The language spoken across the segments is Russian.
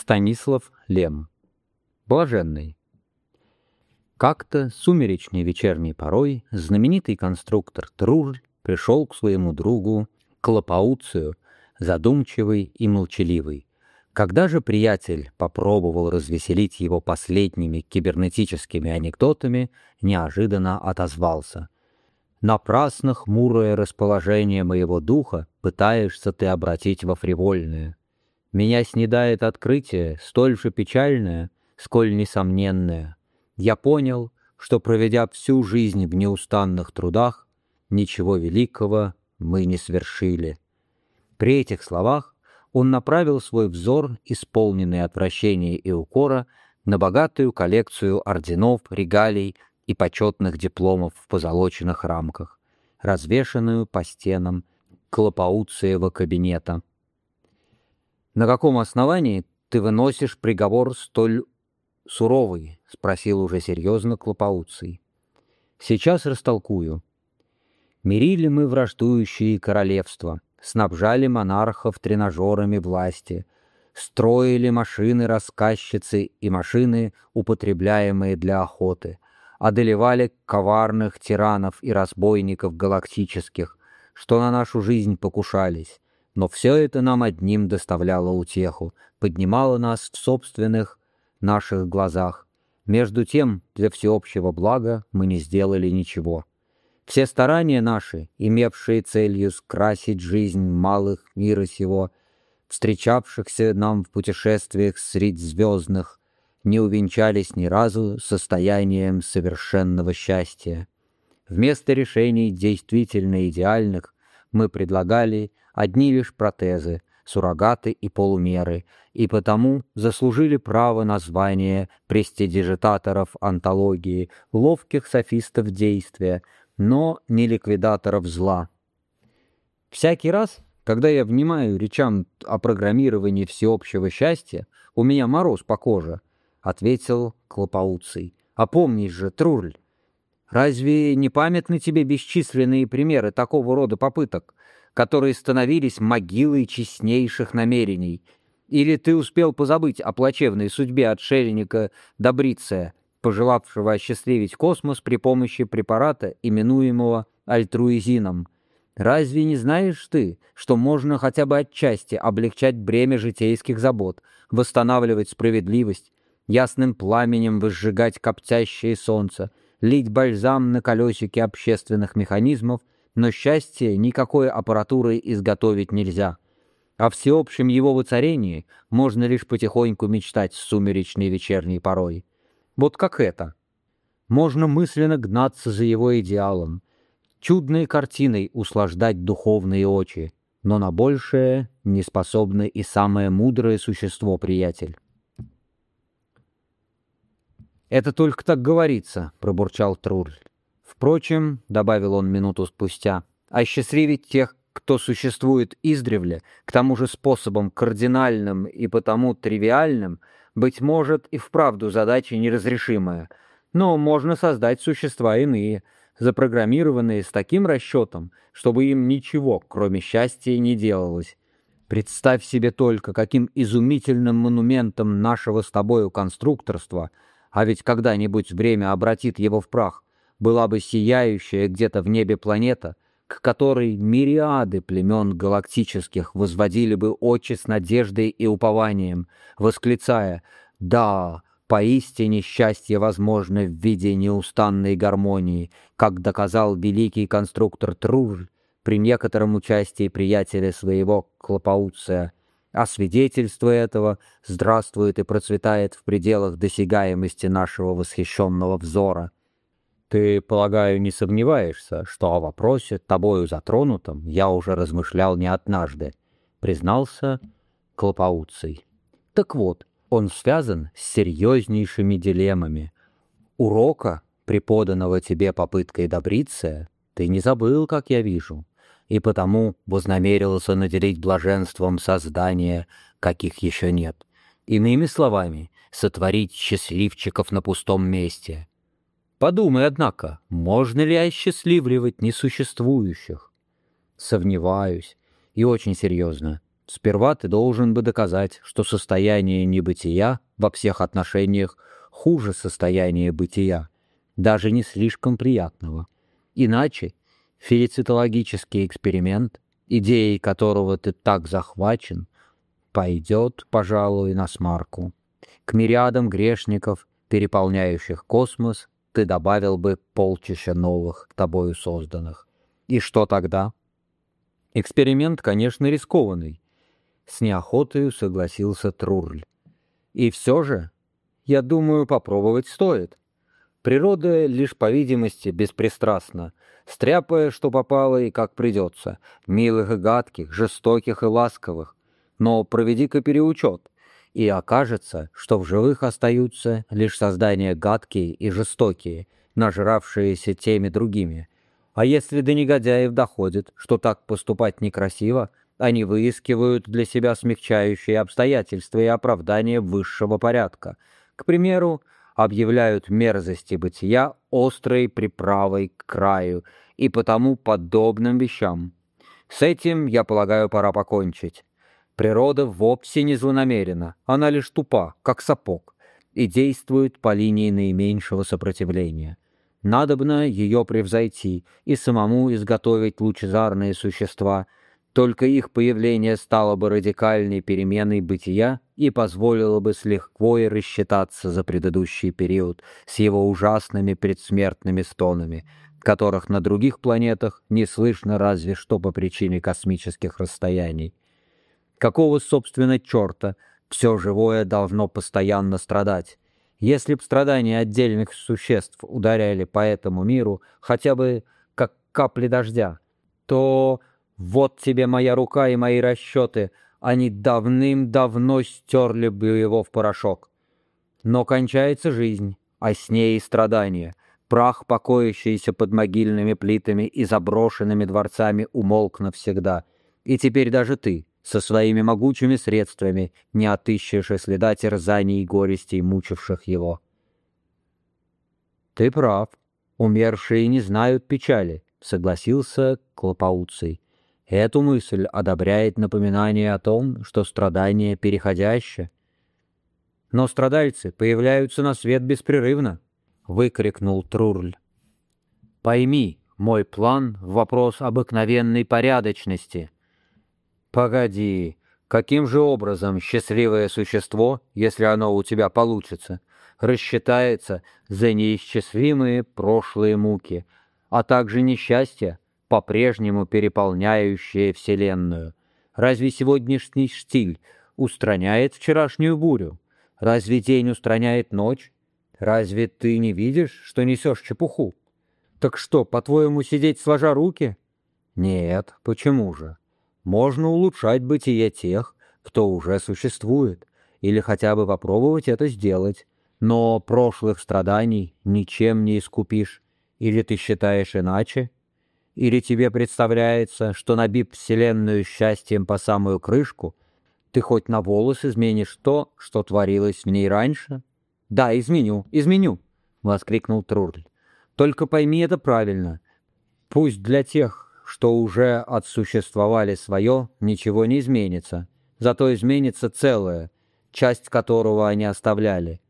Станислав Лем. Блаженный. Как-то сумеречной вечерней порой знаменитый конструктор Труль пришел к своему другу Клопауцию, задумчивый и молчаливый. Когда же приятель попробовал развеселить его последними кибернетическими анекдотами, неожиданно отозвался. «Напрасно хмурое расположение моего духа пытаешься ты обратить во фривольное. Меня снедает открытие, столь же печальное, сколь несомненное. Я понял, что, проведя всю жизнь в неустанных трудах, ничего великого мы не свершили. При этих словах он направил свой взор, исполненный отвращения и укора, на богатую коллекцию орденов, регалий и почетных дипломов в позолоченных рамках, развешанную по стенам Клопауциева кабинета. «На каком основании ты выносишь приговор столь суровый?» — спросил уже серьезно Клопауций. «Сейчас растолкую. Мирили мы враждующие королевства, снабжали монархов тренажерами власти, строили машины-рассказчицы и машины, употребляемые для охоты, одолевали коварных тиранов и разбойников галактических, что на нашу жизнь покушались, но все это нам одним доставляло утеху, поднимало нас в собственных наших глазах. Между тем, для всеобщего блага мы не сделали ничего. Все старания наши, имевшие целью скрасить жизнь малых мира сего, встречавшихся нам в путешествиях средь звездных, не увенчались ни разу состоянием совершенного счастья. Вместо решений действительно идеальных мы предлагали одни лишь протезы, суррогаты и полумеры, и потому заслужили право на звание престидижитаторов антологии, ловких софистов действия, но не ликвидаторов зла. Всякий раз, когда я внимаю речам о программировании всеобщего счастья, у меня мороз по коже, — ответил Клопауций. — помнишь же, Трурль, разве не памятны тебе бесчисленные примеры такого рода попыток? которые становились могилой честнейших намерений. Или ты успел позабыть о плачевной судьбе отшельника Добриция, пожелавшего осчастливить космос при помощи препарата, именуемого альтруизином? Разве не знаешь ты, что можно хотя бы отчасти облегчать бремя житейских забот, восстанавливать справедливость, ясным пламенем возжигать коптящее солнце, лить бальзам на колесики общественных механизмов но счастье никакой аппаратуры изготовить нельзя. О всеобщем его воцарении можно лишь потихоньку мечтать с сумеречной вечерней порой. Вот как это. Можно мысленно гнаться за его идеалом, чудной картиной услаждать духовные очи, но на большее не способно и самое мудрое существо, приятель. «Это только так говорится», — пробурчал Труль. Впрочем, — добавил он минуту спустя, — осчастливить тех, кто существует издревле, к тому же способом кардинальным и потому тривиальным, быть может и вправду задача неразрешимая, но можно создать существа иные, запрограммированные с таким расчетом, чтобы им ничего, кроме счастья, не делалось. Представь себе только, каким изумительным монументом нашего с тобою конструкторства, а ведь когда-нибудь время обратит его в прах, была бы сияющая где-то в небе планета, к которой мириады племен галактических возводили бы очи с надеждой и упованием, восклицая «Да, поистине счастье возможно в виде неустанной гармонии, как доказал великий конструктор Труль при некотором участии приятеля своего Клопауция, а свидетельство этого здравствует и процветает в пределах досягаемости нашего восхищенного взора». Ты, полагаю, не сомневаешься, что о вопросе, тобою затронутом, я уже размышлял не однажды, признался Клопауций. Так вот, он связан с серьезнейшими дилеммами. Урока, преподанного тебе попыткой добриться, ты не забыл, как я вижу, и потому вознамерился наделить блаженством создания, каких еще нет. Иными словами, сотворить счастливчиков на пустом месте — Подумай, однако, можно ли осчастливливать несуществующих? Сомневаюсь, и очень серьезно. Сперва ты должен бы доказать, что состояние небытия во всех отношениях хуже состояния бытия, даже не слишком приятного. Иначе филицитологический эксперимент, идеей которого ты так захвачен, пойдет, пожалуй, на смарку. К мириадам грешников, переполняющих космос, ты добавил бы полчища новых, тобою созданных. И что тогда? Эксперимент, конечно, рискованный. С неохотою согласился Трурль. И все же, я думаю, попробовать стоит. Природа лишь, по видимости, беспристрастна, стряпая, что попало и как придется, милых и гадких, жестоких и ласковых. Но проведи-ка переучет, и окажется, что в живых остаются лишь создания гадкие и жестокие, нажравшиеся теми другими. А если до негодяев доходит, что так поступать некрасиво, они выискивают для себя смягчающие обстоятельства и оправдания высшего порядка. К примеру, объявляют мерзости бытия острой приправой к краю и потому подобным вещам. С этим, я полагаю, пора покончить. Природа вовсе не злонамерена, она лишь тупа, как сапог, и действует по линии наименьшего сопротивления. Надобно ее превзойти и самому изготовить лучезарные существа — только их появление стало бы радикальной переменой бытия и позволило бы с легкой рассчитаться за предыдущий период с его ужасными предсмертными стонами, которых на других планетах не слышно разве что по причине космических расстояний. Какого, собственно, черта все живое должно постоянно страдать? Если б страдания отдельных существ ударяли по этому миру хотя бы как капли дождя, то вот тебе моя рука и мои расчеты, они давным-давно стерли бы его в порошок. Но кончается жизнь, а с ней и страдания. Прах, покоящийся под могильными плитами и заброшенными дворцами, умолк навсегда. И теперь даже ты, со своими могучими средствами, не отыщешь и следа терзаний и горестей, мучивших его. Ты прав. Умершие не знают печали, согласился Клопауций. Эту мысль одобряет напоминание о том, что страдание переходяще. Но страдальцы появляются на свет беспрерывно, — выкрикнул Трурль. Пойми, мой план — вопрос обыкновенной порядочности. Погоди, каким же образом счастливое существо, если оно у тебя получится, рассчитается за неисчислимые прошлые муки, а также несчастья, по-прежнему переполняющее Вселенную? Разве сегодняшний штиль устраняет вчерашнюю бурю? Разве день устраняет ночь? Разве ты не видишь, что несешь чепуху? Так что, по-твоему, сидеть сложа руки? Нет, почему же? Можно улучшать бытие тех, кто уже существует, или хотя бы попробовать это сделать. Но прошлых страданий ничем не искупишь. Или ты считаешь иначе? Или тебе представляется, что, набив вселенную счастьем по самую крышку, ты хоть на волос изменишь то, что творилось в ней раньше? Да, изменю, изменю, — воскликнул Трурль. Только пойми это правильно. Пусть для тех, что уже отсуществовали свое, ничего не изменится, зато изменится целое, часть которого они оставляли.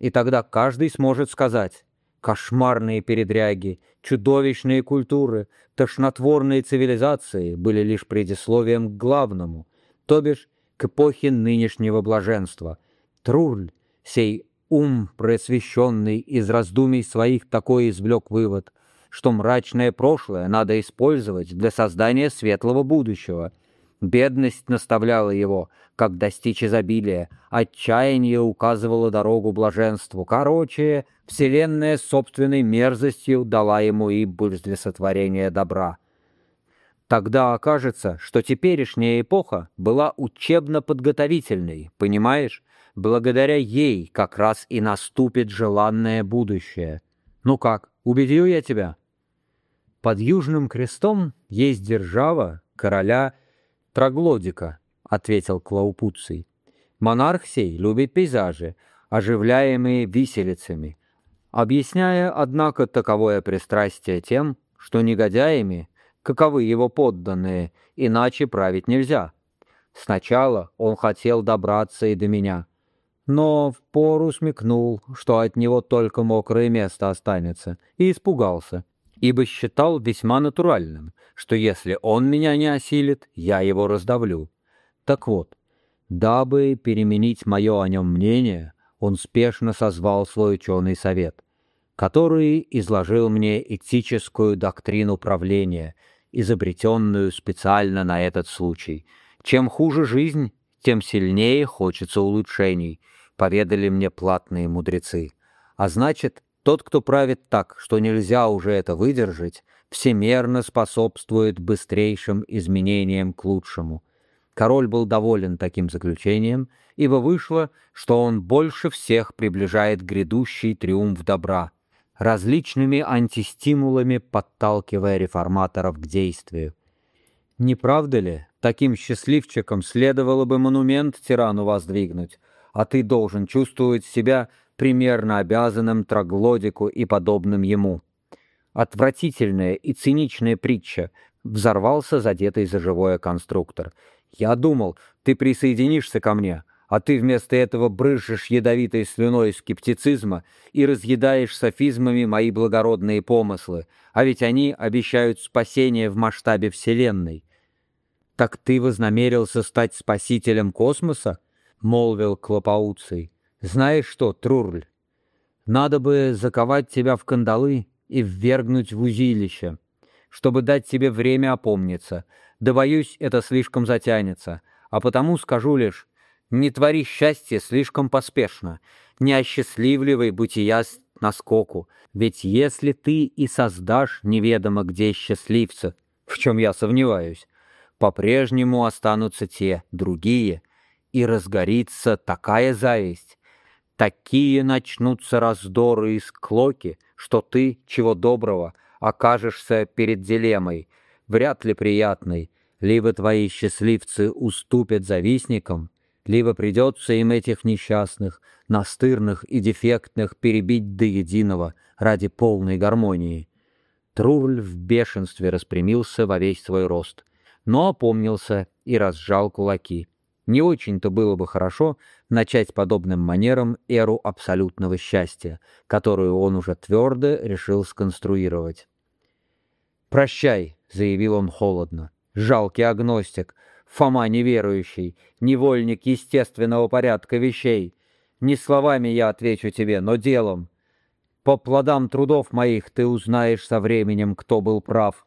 И тогда каждый сможет сказать, Кошмарные передряги, чудовищные культуры, тошнотворные цивилизации были лишь предисловием к главному, то бишь к эпохе нынешнего блаженства. Трурль, сей ум просвещенный из раздумий своих такой извлек вывод, что мрачное прошлое надо использовать для создания светлого будущего — Бедность наставляла его, как достичь изобилия, отчаяние указывало дорогу блаженству. Короче, вселенная собственной мерзостью дала ему импульс для сотворения добра. Тогда окажется, что теперешняя эпоха была учебно-подготовительной, понимаешь? Благодаря ей как раз и наступит желанное будущее. Ну как, убедил я тебя? Под Южным крестом есть держава, короля — «Троглодика», — ответил Клаупуций. «Монарх сей любит пейзажи, оживляемые виселицами, объясняя, однако, таковое пристрастие тем, что негодяями, каковы его подданные, иначе править нельзя. Сначала он хотел добраться и до меня, но в пору смекнул, что от него только мокрое место останется, и испугался, ибо считал весьма натуральным, что если он меня не осилит, я его раздавлю. Так вот, дабы переменить мое о нем мнение, он спешно созвал свой ученый совет, который изложил мне этическую доктрину правления, изобретенную специально на этот случай — чем хуже жизнь, тем сильнее хочется улучшений, поведали мне платные мудрецы. А значит, тот, кто правит так, что нельзя уже это выдержать, всемерно способствует быстрейшим изменениям к лучшему. Король был доволен таким заключением, ибо вышло, что он больше всех приближает грядущий триумф добра, различными антистимулами подталкивая реформаторов к действию. Не правда ли, таким счастливчиком следовало бы монумент тирану воздвигнуть, а ты должен чувствовать себя примерно обязанным троглодику и подобным ему. Отвратительная и циничная притча, взорвался задетый за живое конструктор. Я думал, ты присоединишься ко мне, а ты вместо этого брызжешь ядовитой слюной скептицизма и разъедаешь софизмами мои благородные помыслы, а ведь они обещают спасение в масштабе Вселенной. «Так ты вознамерился стать спасителем космоса?» — молвил Клопауций. «Знаешь что, Трурль, надо бы заковать тебя в кандалы и ввергнуть в узилище, чтобы дать тебе время опомниться. Да, боюсь, это слишком затянется, а потому скажу лишь, не твори счастье слишком поспешно, не осчастливливай бытия наскоку, ведь если ты и создашь неведомо где счастливца, в чем я сомневаюсь, по-прежнему останутся те, другие, и разгорится такая зависть, такие начнутся раздоры и склоки, что ты, чего доброго, окажешься перед дилеммой, вряд ли приятной, либо твои счастливцы уступят завистникам, либо придется им этих несчастных, настырных и дефектных перебить до единого ради полной гармонии. Трувль в бешенстве распрямился во весь свой рост но опомнился и разжал кулаки. Не очень-то было бы хорошо начать подобным манером эру абсолютного счастья, которую он уже твердо решил сконструировать. «Прощай», — заявил он холодно, — «жалкий агностик, Фома неверующий, невольник естественного порядка вещей. Не словами я отвечу тебе, но делом. По плодам трудов моих ты узнаешь со временем, кто был прав».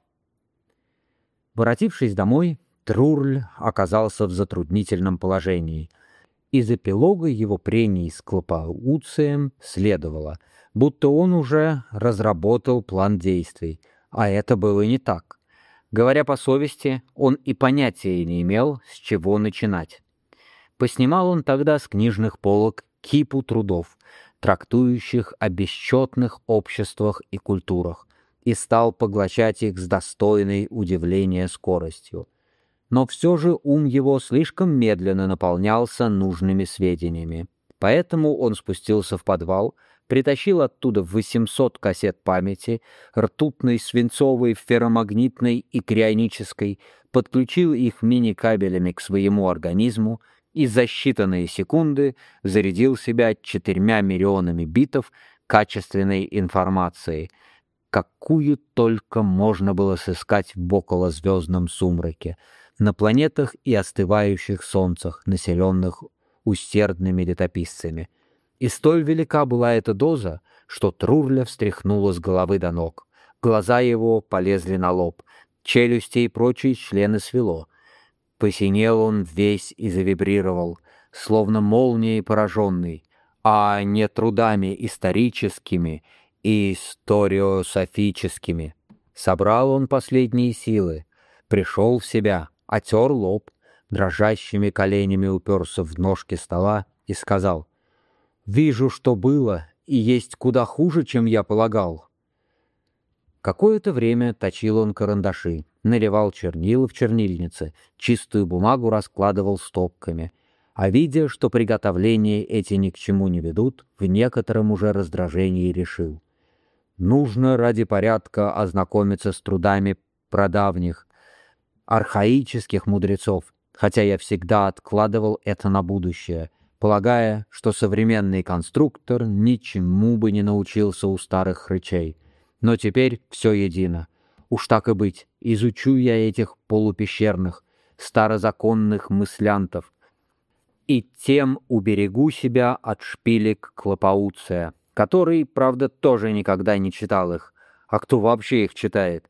Воротившись домой, Трурль оказался в затруднительном положении. Из эпилога его прений с Клопауцием следовало, будто он уже разработал план действий, а это было не так. Говоря по совести, он и понятия не имел, с чего начинать. Поснимал он тогда с книжных полок кипу трудов, трактующих о бесчетных обществах и культурах, и стал поглощать их с достойной удивления скоростью. Но все же ум его слишком медленно наполнялся нужными сведениями. Поэтому он спустился в подвал, притащил оттуда 800 кассет памяти, ртутной, свинцовой, ферромагнитной и крионической, подключил их мини-кабелями к своему организму и за считанные секунды зарядил себя четырьмя миллионами битов качественной информации — какую только можно было сыскать в околозвездном сумраке, на планетах и остывающих солнцах, населенных усердными летописцами. И столь велика была эта доза, что Трурля встряхнула с головы до ног. Глаза его полезли на лоб, челюсти и прочие члены свело. Посинел он весь и завибрировал, словно молнией пораженный, а не трудами историческими — и историософическими. Собрал он последние силы, пришел в себя, отер лоб, дрожащими коленями уперся в ножки стола и сказал, «Вижу, что было, и есть куда хуже, чем я полагал». Какое-то время точил он карандаши, наливал чернила в чернильнице, чистую бумагу раскладывал стопками, а видя, что приготовления эти ни к чему не ведут, в некотором уже раздражении решил — Нужно ради порядка ознакомиться с трудами прадавних, архаических мудрецов хотя я всегда откладывал это на будущее, полагая, что современный конструктор ничему бы не научился у старых хрычей. Но теперь все едино. Уж так и быть, изучу я этих полупещерных, старозаконных мыслянтов, и тем уберегу себя от шпилек Клопауция, который, правда, тоже никогда не читал их, а кто вообще их читает,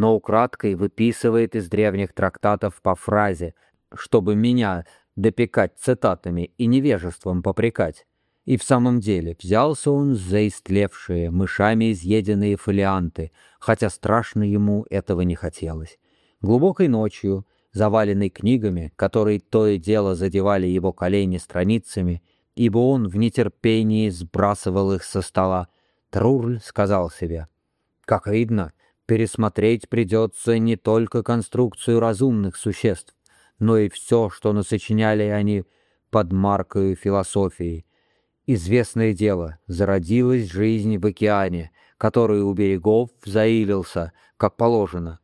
но украдкой выписывает из древних трактатов по фразе, чтобы меня допекать цитатами и невежеством попрекать. И в самом деле взялся он за истлевшие, мышами изъеденные фолианты, хотя страшно ему этого не хотелось. Глубокой ночью, заваленный книгами, которые то и дело задевали его колени страницами, ибо он в нетерпении сбрасывал их со стола, Трурль сказал себе, «Как видно, пересмотреть придется не только конструкцию разумных существ, но и все, что насочиняли они под маркою философии, Известное дело, зародилась жизнь в океане, который у берегов заилился, как положено,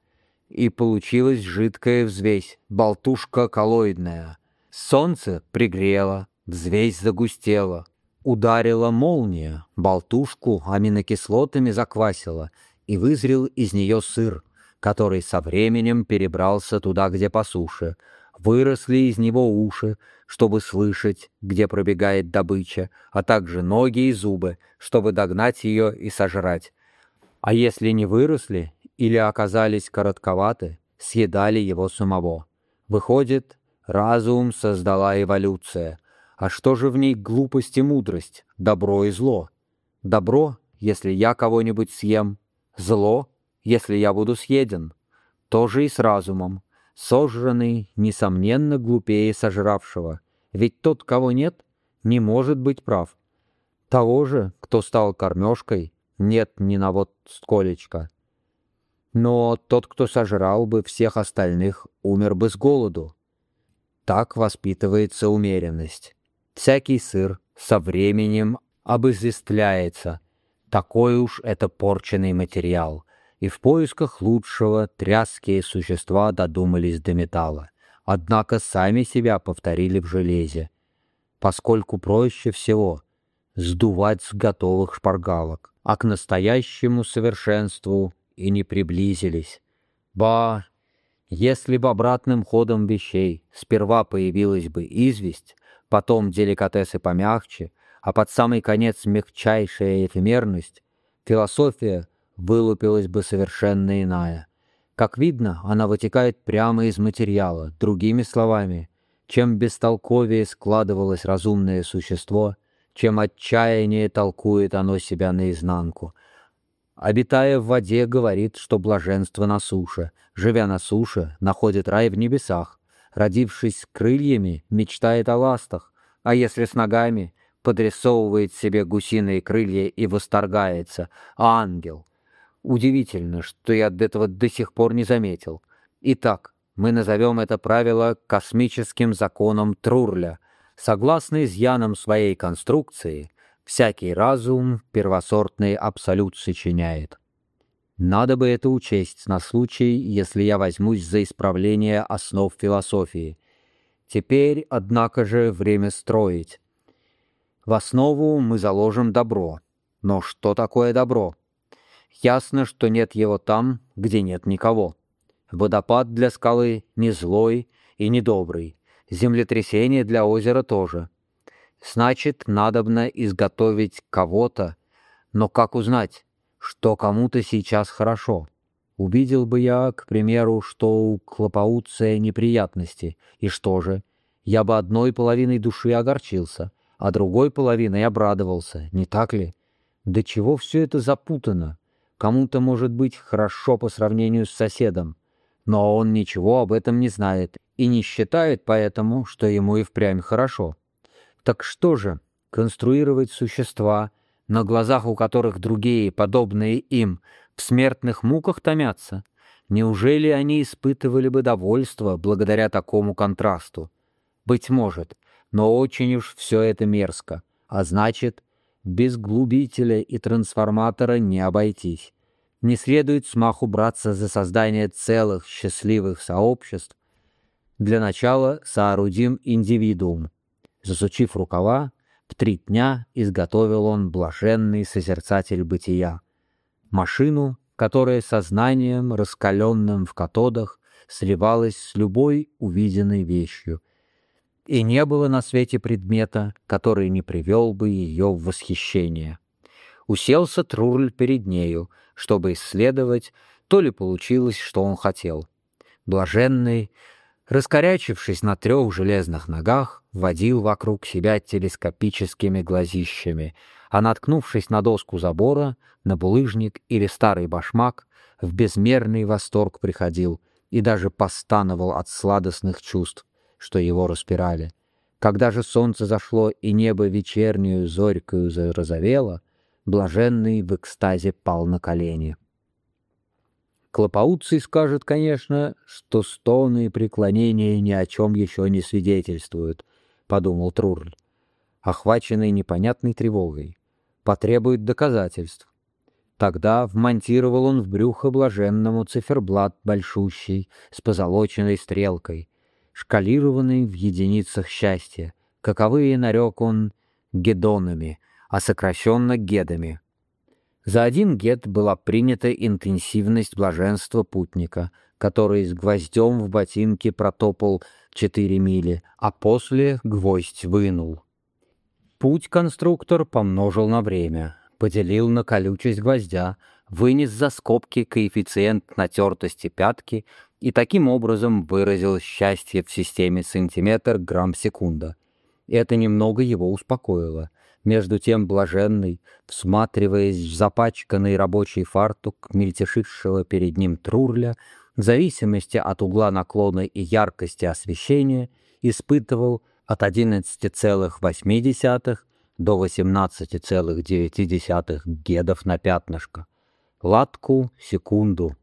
и получилась жидкая взвесь, болтушка коллоидная. Солнце пригрело, взвесь загустела, ударила молния, болтушку аминокислотами заквасила, и вызрел из нее сыр, который со временем перебрался туда, где по суше, выросли из него уши, чтобы слышать, где пробегает добыча, а также ноги и зубы, чтобы догнать ее и сожрать. А если не выросли или оказались коротковаты, съедали его самого. Выходит, разум создала эволюция. А что же в ней глупость и мудрость, добро и зло? Добро, если я кого-нибудь съем, зло, если я буду съеден. То же и с разумом. Сожранный, несомненно, глупее сожравшего, ведь тот, кого нет, не может быть прав. Того же, кто стал кормежкой, нет ни на вот сколечко. Но тот, кто сожрал бы всех остальных, умер бы с голоду. Так воспитывается умеренность. Всякий сыр со временем обызъястляется. Такой уж это порченный материал. И в поисках лучшего тряские существа додумались до металла, однако сами себя повторили в железе, поскольку проще всего сдувать с готовых шпаргалок, а к настоящему совершенству и не приблизились. Ба, если бы обратным ходом вещей сперва появилась бы известь, потом деликатесы помягче, а под самый конец мягчайшая эфемерность, философия — вылупилась бы совершенно иная. Как видно, она вытекает прямо из материала, другими словами, чем бестолковее складывалось разумное существо, чем отчаяние толкует оно себя наизнанку. Обитая в воде, говорит, что блаженство на суше, живя на суше, находит рай в небесах, родившись с крыльями, мечтает о ластах, а если с ногами, подрисовывает себе гусиные крылья и восторгается, ангел — Удивительно, что я этого до сих пор не заметил. Итак, мы назовем это правило космическим законом Трурля. Согласно изъянам своей конструкции, всякий разум первосортный абсолют сочиняет. Надо бы это учесть на случай, если я возьмусь за исправление основ философии. Теперь, однако же, время строить. В основу мы заложим добро. Но что такое добро? Ясно, что нет его там, где нет никого. Водопад для скалы не злой и не добрый. Землетрясение для озера тоже. Значит, надобно изготовить кого-то, но как узнать, что кому-то сейчас хорошо? Увидел бы я, к примеру, что у Клопауция неприятности, и что же? Я бы одной половиной души огорчился, а другой половиной обрадовался, не так ли? До чего все это запутано? Кому-то может быть хорошо по сравнению с соседом, но он ничего об этом не знает и не считает поэтому, что ему и впрямь хорошо. Так что же, конструировать существа, на глазах у которых другие, подобные им, в смертных муках томятся? Неужели они испытывали бы довольство благодаря такому контрасту? Быть может, но очень уж все это мерзко, а значит, без глубителя и трансформатора не обойтись. Не следует смаху браться за создание целых счастливых сообществ, Для начала соорудим индивидуум. Засучив рукава, в три дня изготовил он блаженный созерцатель бытия. Машину, которая сознанием, раскаленным в катодах, сливалась с любой увиденной вещью. И не было на свете предмета, который не привел бы ее в восхищение. Уселся Трурль перед нею, чтобы исследовать, то ли получилось, что он хотел. Блаженный, раскорячившись на трех железных ногах, водил вокруг себя телескопическими глазищами, а наткнувшись на доску забора, на булыжник или старый башмак, в безмерный восторг приходил и даже постановал от сладостных чувств, что его распирали. Когда же солнце зашло и небо вечернюю зорькою зарозовело, блаженный в экстазе пал на колени. Клопауций скажет, конечно, что стоны и преклонения ни о чем еще не свидетельствуют, — подумал Трурль, охваченный непонятной тревогой. Потребует доказательств. Тогда вмонтировал он в брюхо блаженному циферблат большущий с позолоченной стрелкой, шкалированный в единицах счастья, каковые нарек он гедонами, а сокращенно гедами. За один гет была принята интенсивность блаженства путника, который с гвоздем в ботинке протопал четыре мили, а после гвоздь вынул. Путь конструктор помножил на время, поделил на колючесть гвоздя, вынес за скобки коэффициент натертости пятки и таким образом выразил счастье в системе сантиметр грамм секунда. Это немного его успокоило. Между тем блаженный, всматриваясь в запачканный рабочий фартук мельтешившего перед ним трурля, в зависимости от угла наклона и яркости освещения, испытывал от 11,8 до 18,9 гедов на пятнышко. Латку — секунду.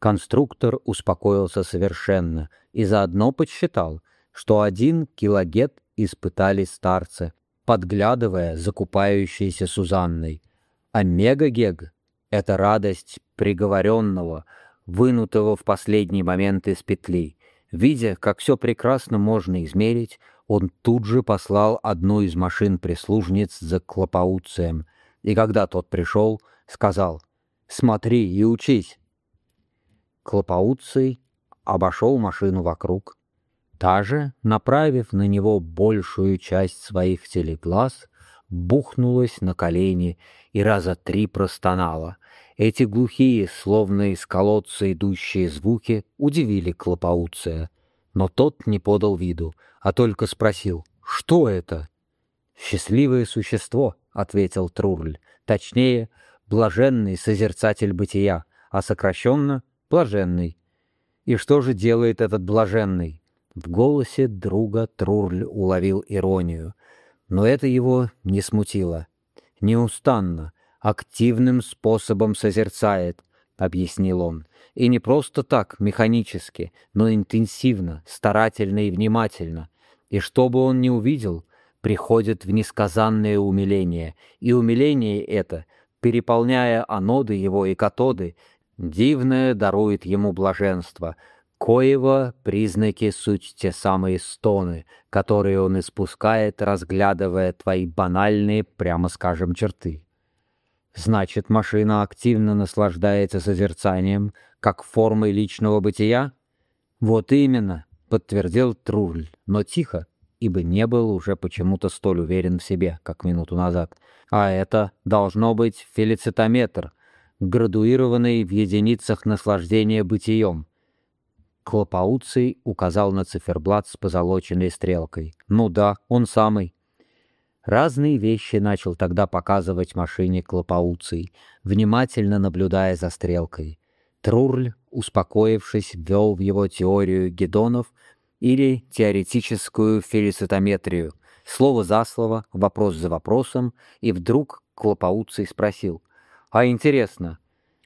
Конструктор успокоился совершенно и заодно подсчитал, что один килогет испытали старцы — подглядывая закупающейся Сузанной. А мегагег — это радость приговоренного, вынутого в последний момент из петли. Видя, как все прекрасно можно измерить, он тут же послал одну из машин прислужниц за Клопауцием, и когда тот пришел, сказал «Смотри и учись». Клопауций обошел машину вокруг, Та же, направив на него большую часть своих телеглаз, бухнулась на колени и раза три простонала. Эти глухие, словно из колодца идущие звуки, удивили Клопауция. Но тот не подал виду, а только спросил, что это? «Счастливое существо», — ответил Трурль, точнее, блаженный созерцатель бытия, а сокращенно — блаженный. И что же делает этот блаженный? В голосе друга Трурль уловил иронию, но это его не смутило. «Неустанно, активным способом созерцает», — объяснил он, «и не просто так, механически, но интенсивно, старательно и внимательно. И что бы он ни увидел, приходит в несказанное умиление, и умиление это, переполняя аноды его и катоды, дивное дарует ему блаженство — коего признаки суть те самые стоны, которые он испускает, разглядывая твои банальные, прямо скажем, черты. Значит, машина активно наслаждается созерцанием, как формой личного бытия? Вот именно, подтвердил Труль, но тихо, ибо не был уже почему-то столь уверен в себе, как минуту назад. А это должно быть фелицитометр, градуированный в единицах наслаждения бытием. Клопауций указал на циферблат с позолоченной стрелкой. «Ну да, он самый». Разные вещи начал тогда показывать машине Клопауций, внимательно наблюдая за стрелкой. Трурль, успокоившись, ввел в его теорию гедонов или теоретическую фелицитометрию, слово за слово, вопрос за вопросом, и вдруг Клопауций спросил, «А интересно,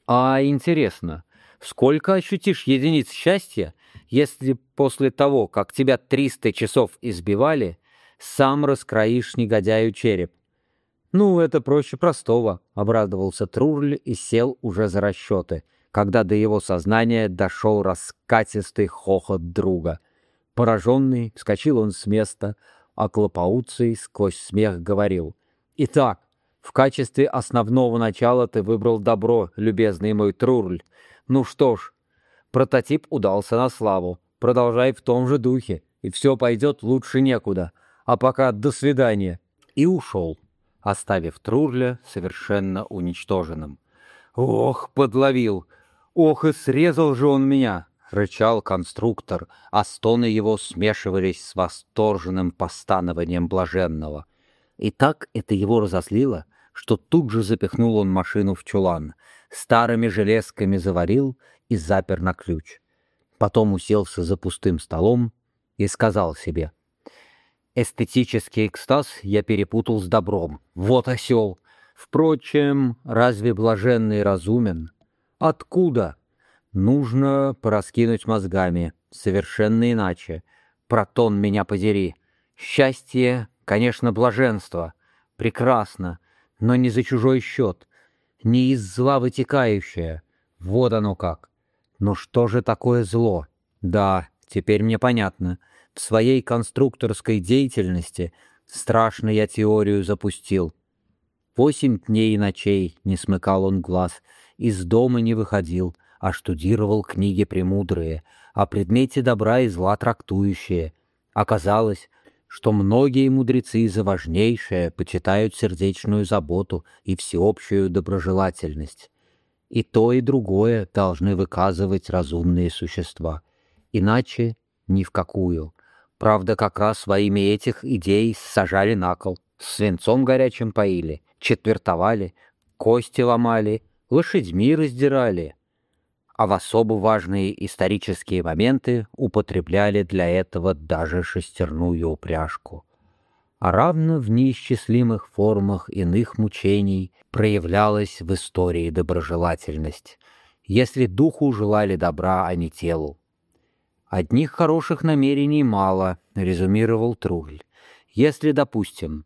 а интересно, Сколько ощутишь единиц счастья, если после того, как тебя 300 часов избивали, сам раскроишь негодяю череп? «Ну, это проще простого», — обрадовался Трурль и сел уже за расчеты, когда до его сознания дошел раскатистый хохот друга. Пораженный, вскочил он с места, а Клопауций сквозь смех говорил. «Итак, в качестве основного начала ты выбрал добро, любезный мой Трурль. Ну что ж, прототип удался на славу. Продолжай в том же духе, и все пойдет лучше некуда. А пока до свидания». И ушел, оставив Трурля совершенно уничтоженным. «Ох, подловил! Ох, и срезал же он меня!» — рычал конструктор, а стоны его смешивались с восторженным постанованием блаженного. И так это его разослило, что тут же запихнул он машину в чулан, старыми железками заварил и запер на ключ. Потом уселся за пустым столом и сказал себе, «Эстетический экстаз я перепутал с добром. Вот осел! Впрочем, разве блаженный разумен? Откуда?» Нужно пораскинуть мозгами, совершенно иначе. Протон меня подери. Счастье, конечно, блаженство. Прекрасно, но не за чужой счет. Не из зла вытекающее. Вот оно как. Но что же такое зло? Да, теперь мне понятно. В своей конструкторской деятельности страшно я теорию запустил. Восемь дней и ночей не смыкал он глаз, из дома не выходил — а штудировал книги премудрые, о предмете добра и зла трактующие. Оказалось, что многие мудрецы за важнейшее почитают сердечную заботу и всеобщую доброжелательность. И то, и другое должны выказывать разумные существа. Иначе ни в какую. Правда, как раз во имя этих идей сажали на кол, свинцом горячим поили, четвертовали, кости ломали, лошадьми раздирали, а в особо важные исторические моменты употребляли для этого даже шестерную упряжку. А равно в неисчислимых формах иных мучений проявлялась в истории доброжелательность, если духу желали добра, а не телу. Одних хороших намерений мало, резюмировал Тругль. Если, допустим,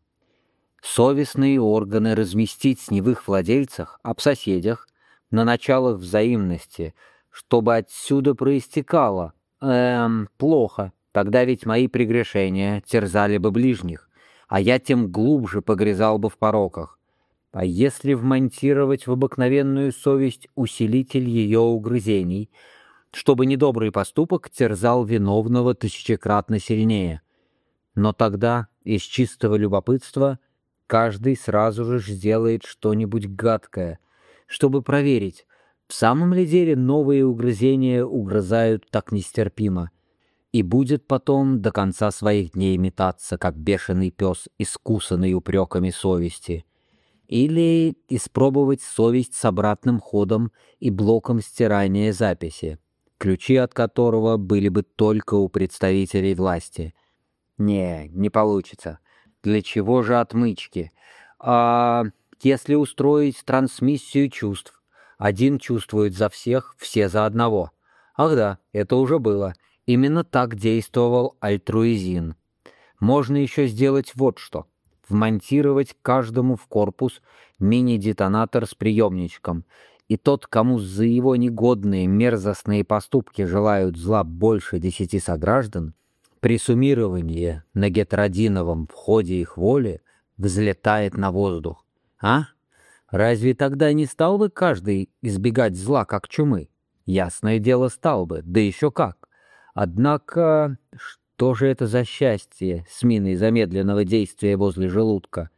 совестные органы разместить с в владельцах, об соседях, на началах взаимности, чтобы отсюда проистекало. Эм, плохо. Тогда ведь мои прегрешения терзали бы ближних, а я тем глубже погрязал бы в пороках. А если вмонтировать в обыкновенную совесть усилитель ее угрызений, чтобы недобрый поступок терзал виновного тысячекратно сильнее? Но тогда из чистого любопытства каждый сразу же сделает что-нибудь гадкое, чтобы проверить, в самом ли деле новые угрызения угрызают так нестерпимо, и будет потом до конца своих дней метаться, как бешеный пес, искусанный упреками совести, или испробовать совесть с обратным ходом и блоком стирания записи, ключи от которого были бы только у представителей власти. Не, не получится. Для чего же отмычки? А если устроить трансмиссию чувств. Один чувствует за всех, все за одного. Ах да, это уже было. Именно так действовал альтруизин. Можно еще сделать вот что. Вмонтировать каждому в корпус мини-детонатор с приемничком. И тот, кому за его негодные мерзостные поступки желают зла больше десяти сограждан, при суммировании на гетеродиновом входе их воли взлетает на воздух. А? Разве тогда не стал бы каждый избегать зла, как чумы? Ясное дело, стал бы, да еще как. Однако, что же это за счастье с миной замедленного действия возле желудка?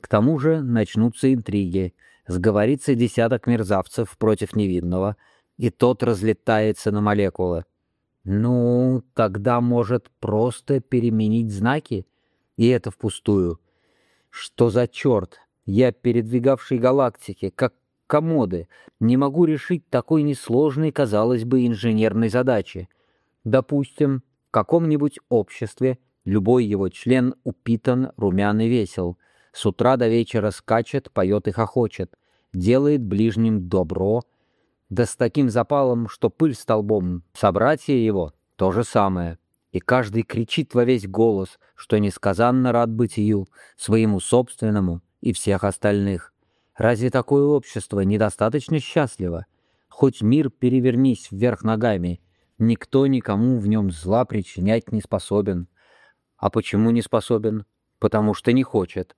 К тому же начнутся интриги, сговорится десяток мерзавцев против невинного, и тот разлетается на молекулы. Ну, тогда, может, просто переменить знаки? И это впустую. Что за черт? Я, передвигавший галактики, как комоды, не могу решить такой несложной, казалось бы, инженерной задачи. Допустим, в каком-нибудь обществе любой его член упитан, румян и весел, с утра до вечера скачет, поет и хохочет, делает ближним добро, да с таким запалом, что пыль столбом, собратья его — то же самое. И каждый кричит во весь голос, что несказанно рад бытию, своему собственному — и всех остальных. Разве такое общество недостаточно счастливо? Хоть мир перевернись вверх ногами, Никто никому в нем зла причинять не способен. А почему не способен? Потому что не хочет.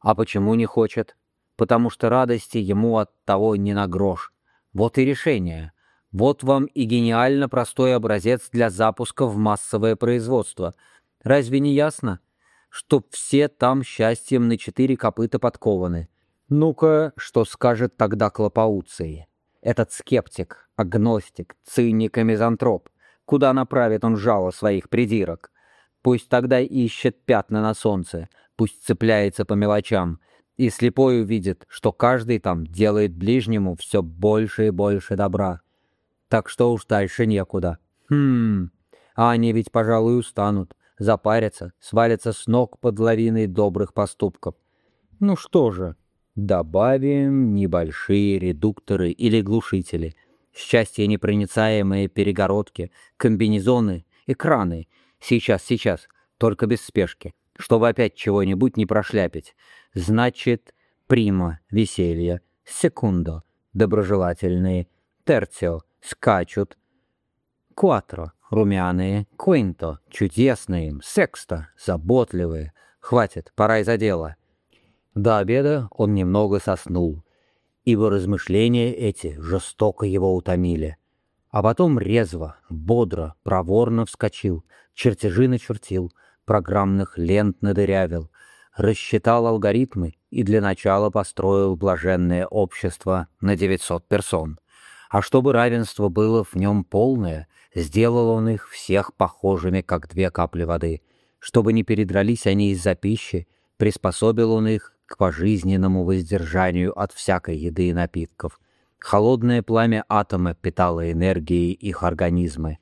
А почему не хочет? Потому что радости ему от того не на грош. Вот и решение. Вот вам и гениально простой образец для запуска в массовое производство. Разве не ясно? Что все там счастьем на четыре копыта подкованы. Ну-ка, что скажет тогда Клопауций? Этот скептик, агностик, циник и мизантроп. Куда направит он жало своих придирок? Пусть тогда ищет пятна на солнце, пусть цепляется по мелочам, и слепой увидит, что каждый там делает ближнему все больше и больше добра. Так что уж дальше некуда. Хм, а они ведь, пожалуй, устанут, запарятся, свалятся с ног под лавиной добрых поступков. Ну что же, добавим небольшие редукторы или глушители, счастье непроницаемые перегородки, комбинезоны, экраны. Сейчас, сейчас, только без спешки, чтобы опять чего-нибудь не прошляпить. Значит, прима — веселье, секундо — доброжелательные, терцио — скачут, кватро — румяные, квинто — чудесные, секста — заботливые. Хватит, пора и за дело. До обеда он немного соснул, ибо размышления эти жестоко его утомили. А потом резво, бодро, проворно вскочил, чертежи начертил, программных лент надырявил, рассчитал алгоритмы и для начала построил блаженное общество на 900 персон. А чтобы равенство было в нем полное, сделал он их всех похожими, как две капли воды. Чтобы не передрались они из-за пищи, приспособил он их к пожизненному воздержанию от всякой еды и напитков. Холодное пламя атома питало энергией их организмы.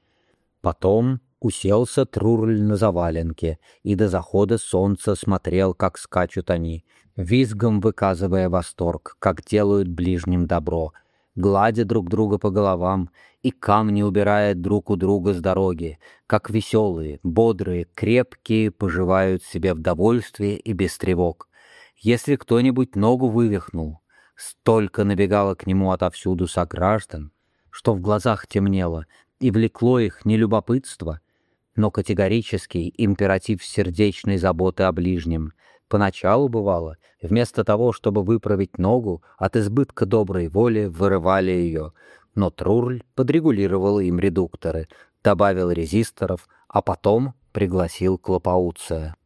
Потом уселся Трурль на заваленке и до захода солнца смотрел, как скачут они, визгом выказывая восторг, как делают ближним добро, гладя друг друга по головам и камни убирая друг у друга с дороги, как веселые, бодрые, крепкие поживают себе в довольстве и без тревог. Если кто-нибудь ногу вывихнул, столько набегало к нему отовсюду сограждан, что в глазах темнело, и влекло их не любопытство, но категорический императив сердечной заботы о ближнем. Поначалу бывало, вместо того, чтобы выправить ногу, от избытка доброй воли вырывали ее, но Трурль подрегулировал им редукторы, добавил резисторов, а потом пригласил Клопауция.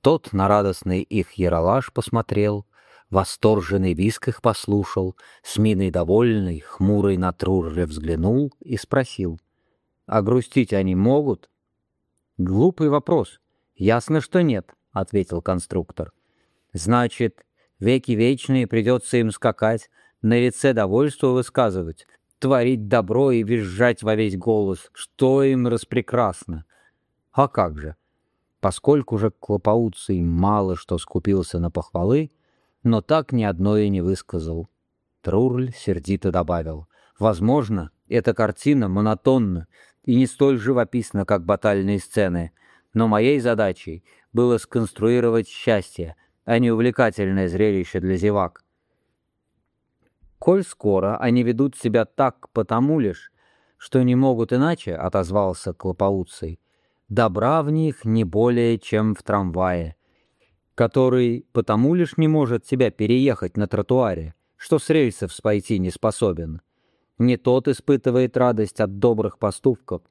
Тот на радостный их яролаж посмотрел, восторженный виск их послушал, с миной довольный, хмурый на Трурре взглянул и спросил, «А грустить они могут?» «Глупый вопрос. Ясно, что нет», — ответил конструктор. «Значит, веки вечные придется им скакать, на лице довольство высказывать, творить добро и визжать во весь голос, что им распрекрасно. А как же?» поскольку же Клопауций мало что скупился на похвалы, но так ни одной и не высказал. Трурль сердито добавил, «Возможно, эта картина монотонна и не столь живописна, как батальные сцены, но моей задачей было сконструировать счастье, а не увлекательное зрелище для зевак. Коль скоро они ведут себя так потому лишь, что не могут иначе, — отозвался Клопауций, добра в них не более, чем в трамвае, который потому лишь не может себя переехать на тротуаре, что с рельсов спойти не способен. Не тот испытывает радость от добрых поступков,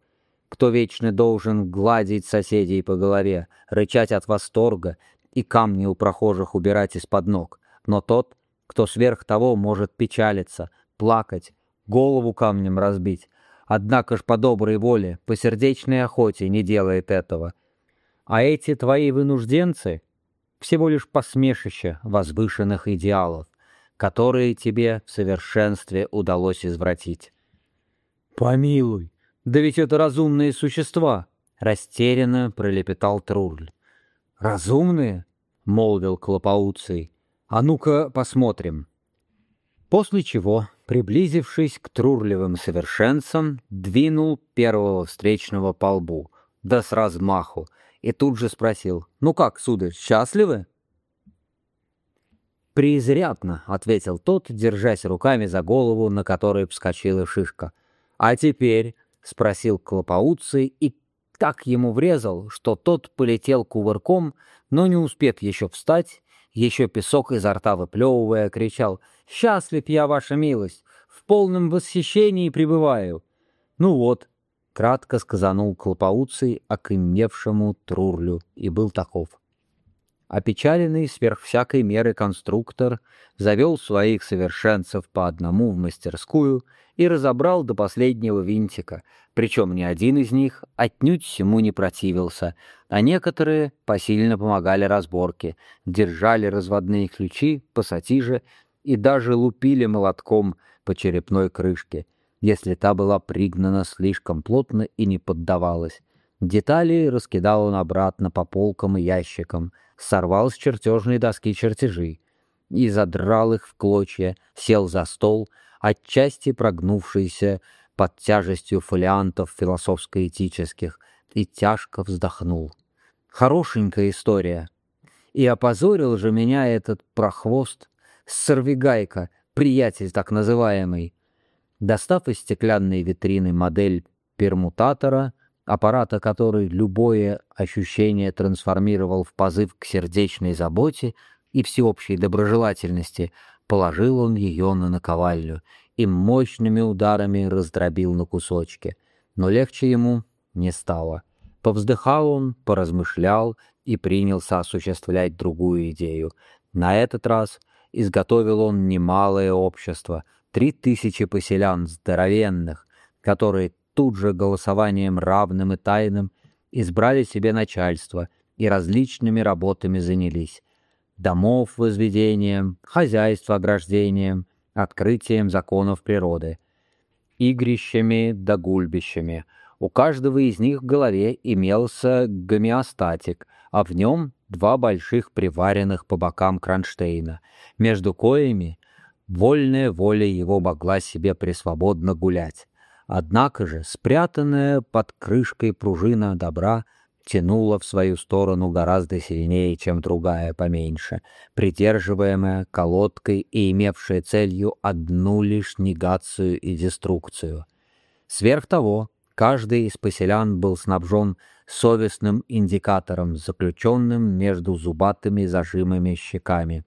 кто вечно должен гладить соседей по голове, рычать от восторга и камни у прохожих убирать из-под ног, но тот, кто сверх того может печалиться, плакать, голову камнем разбить, Однако ж по доброй воле, по сердечной охоте не делает этого. А эти твои вынужденцы — всего лишь посмешище возвышенных идеалов, которые тебе в совершенстве удалось извратить. «Помилуй, да ведь это разумные существа!» — растерянно пролепетал Трурль. «Разумные?» — молвил Клопауций. «А ну-ка посмотрим». После чего приблизившись к трурливым совершенцам, двинул первого встречного по лбу, да с размаху, и тут же спросил, «Ну как, сударь, счастливы?» «Преизрядно», — ответил тот, держась руками за голову, на которой вскочила шишка. «А теперь спросил Клопауций и так ему врезал, что тот полетел кувырком, но не успев еще встать, еще песок изо рта выплевывая, кричал «Счастлив я, ваша милость! В полном восхищении пребываю!» «Ну вот», — кратко сказанул Клопауций окремевшему Трурлю, и был таков. Опечаленный сверх всякой меры конструктор завел своих совершенцев по одному в мастерскую и разобрал до последнего винтика, причем ни один из них отнюдь всему не противился, а некоторые посильно помогали разборке, держали разводные ключи, пассатижи и даже лупили молотком по черепной крышке, если та была пригнана слишком плотно и не поддавалась. Детали раскидал он обратно по полкам и ящикам, сорвал с чертежной доски чертежи и задрал их в клочья, сел за стол, отчасти прогнувшийся под тяжестью фолиантов философско-этических, и тяжко вздохнул. Хорошенькая история. И опозорил же меня этот прохвост, сорвигайка, приятель так называемый. Достав из стеклянной витрины модель пермутатора — аппарата, который любое ощущение трансформировал в позыв к сердечной заботе и всеобщей доброжелательности, положил он ее на наковальню и мощными ударами раздробил на кусочки. Но легче ему не стало. Повздыхал он, поразмышлял и принялся осуществлять другую идею. На этот раз изготовил он немалое общество, три тысячи поселян здоровенных, которые тут же голосованием равным и тайным избрали себе начальство и различными работами занялись. Домов возведением, хозяйство ограждением, открытием законов природы, игрищами да гульбищами. У каждого из них в голове имелся гомеостатик, а в нем два больших приваренных по бокам кронштейна, между коями вольная воля его могла себе пресвободно гулять. Однако же спрятанная под крышкой пружина добра тянула в свою сторону гораздо сильнее, чем другая поменьше, придерживаемая колодкой и имевшая целью одну лишь негацию и деструкцию. Сверх того, каждый из поселян был снабжен совестным индикатором, заключенным между зубатыми зажимами щеками,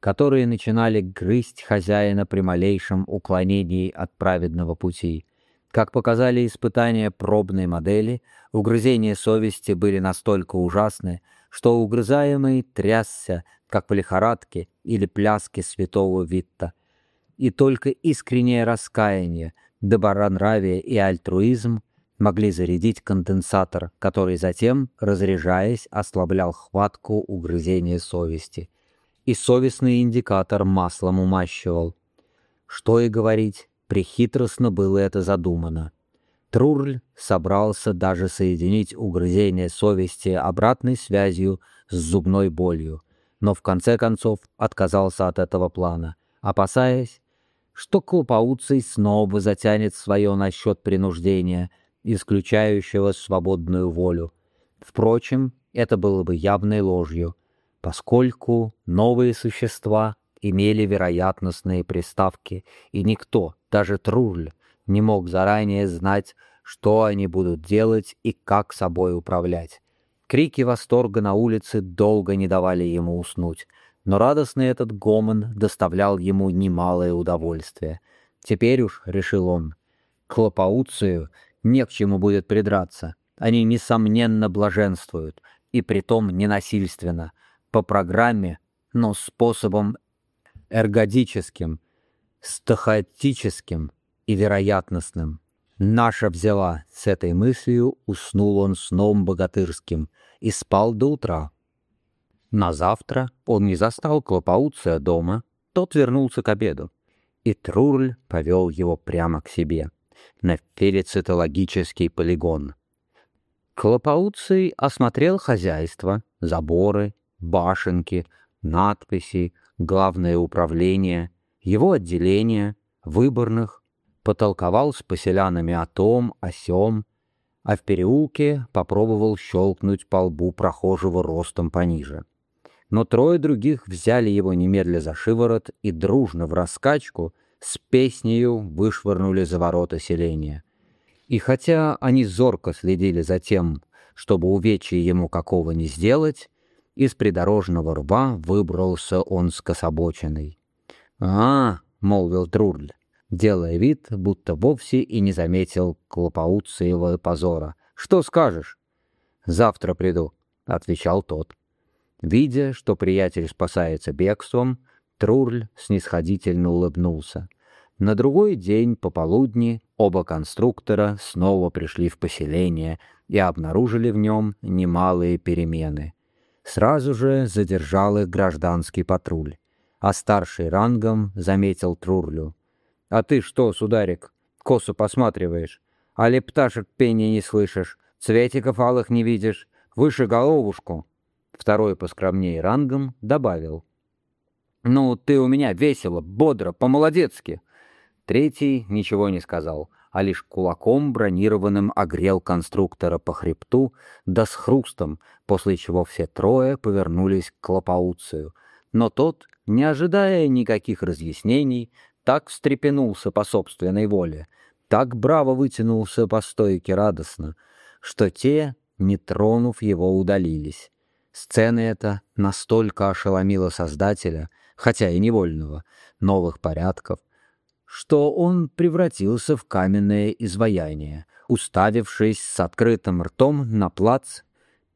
которые начинали грызть хозяина при малейшем уклонении от праведного пути — как показали испытания пробной модели, угрызения совести были настолько ужасны, что угрызаемый трясся, как в лихорадке или пляске святого Витта. И только искреннее раскаяние, добронравие и альтруизм могли зарядить конденсатор, который затем, разряжаясь, ослаблял хватку угрызения совести. И совестный индикатор маслом умащивал. Что и говорить, Прихитростно было это задумано. Трурль собрался даже соединить угрызение совести обратной связью с зубной болью, но в конце концов отказался от этого плана, опасаясь, что Клопауций снова затянет свое насчет принуждения, исключающего свободную волю. Впрочем, это было бы явной ложью, поскольку новые существа имели вероятностные приставки, и никто, даже Труль, не мог заранее знать, что они будут делать и как собой управлять. Крики восторга на улице долго не давали ему уснуть, но радостный этот гомон доставлял ему немалое удовольствие. Теперь уж, — решил он, — к Лопауцию не к чему будет придраться. Они, несомненно, блаженствуют, и притом ненасильственно, по программе, но способом эргодическим, стахатическим и вероятностным. Наша взяла с этой мыслью, уснул он сном богатырским и спал до утра. На завтра он не застал Клопауция дома, тот вернулся к обеду, и Трурль повел его прямо к себе, на фелицитологический полигон. Клопауций осмотрел хозяйство, заборы, башенки, надписи, главное управление, его отделение, выборных, потолковал с поселянами о том, о сём, а в переулке попробовал щелкнуть по лбу прохожего ростом пониже. Но трое других взяли его немедля за шиворот и дружно в раскачку с песнею вышвырнули за ворота селения. И хотя они зорко следили за тем, чтобы увечья ему какого не сделать, из придорожного рва выбрался он скособоченный. «А, — молвил Трурль, делая вид, будто вовсе и не заметил клопауциевого позора. «Что скажешь?» «Завтра приду», — отвечал тот. Видя, что приятель спасается бегством, Трурль снисходительно улыбнулся. На другой день пополудни оба конструктора снова пришли в поселение и обнаружили в нем немалые перемены. Сразу же задержал их гражданский патруль, а старший рангом заметил Трурлю. «А ты что, сударик, косо посматриваешь? Али пташек пения не слышишь, цветиков алых не видишь, выше головушку?» Второй поскромнее рангом добавил. «Ну, ты у меня весело, бодро, по-молодецки!» Третий ничего не сказал, а лишь кулаком бронированным огрел конструктора по хребту, да с хрустом, после чего все трое повернулись к Клопауцию. Но тот, не ожидая никаких разъяснений, так встрепенулся по собственной воле, так браво вытянулся по стойке радостно, что те, не тронув его, удалились. Сцена эта настолько ошеломила создателя, хотя и невольного, новых порядков, что он превратился в каменное изваяние, уставившись с открытым ртом на плац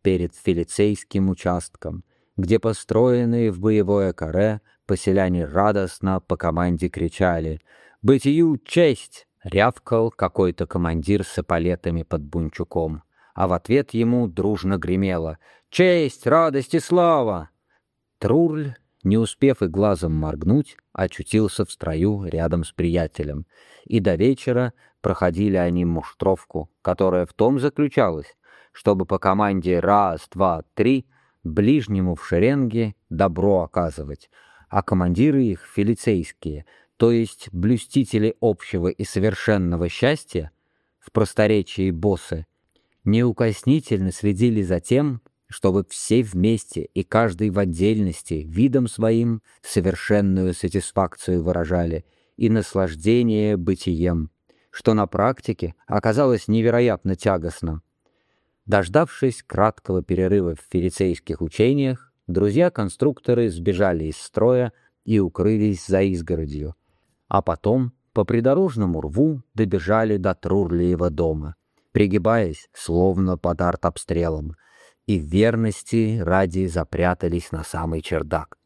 перед филицейским участком, где построенные в боевое каре поселяне радостно по команде кричали «Бытию честь!» — рявкал какой-то командир с эполетами под бунчуком, а в ответ ему дружно гремело «Честь, радость и слава!» Трурль не успев и глазом моргнуть, очутился в строю рядом с приятелем, и до вечера проходили они муштровку, которая в том заключалась, чтобы по команде «раз, два, три» ближнему в шеренге добро оказывать, а командиры их филицейские, то есть блюстители общего и совершенного счастья, в просторечии боссы, неукоснительно следили за тем, чтобы все вместе и каждый в отдельности видом своим совершенную сатисфакцию выражали и наслаждение бытием, что на практике оказалось невероятно тягостно. Дождавшись краткого перерыва в ферицейских учениях, друзья-конструкторы сбежали из строя и укрылись за изгородью, а потом по придорожному рву добежали до Трурлиева дома, пригибаясь, словно под артобстрелом, и в верности ради запрятались на самый чердак.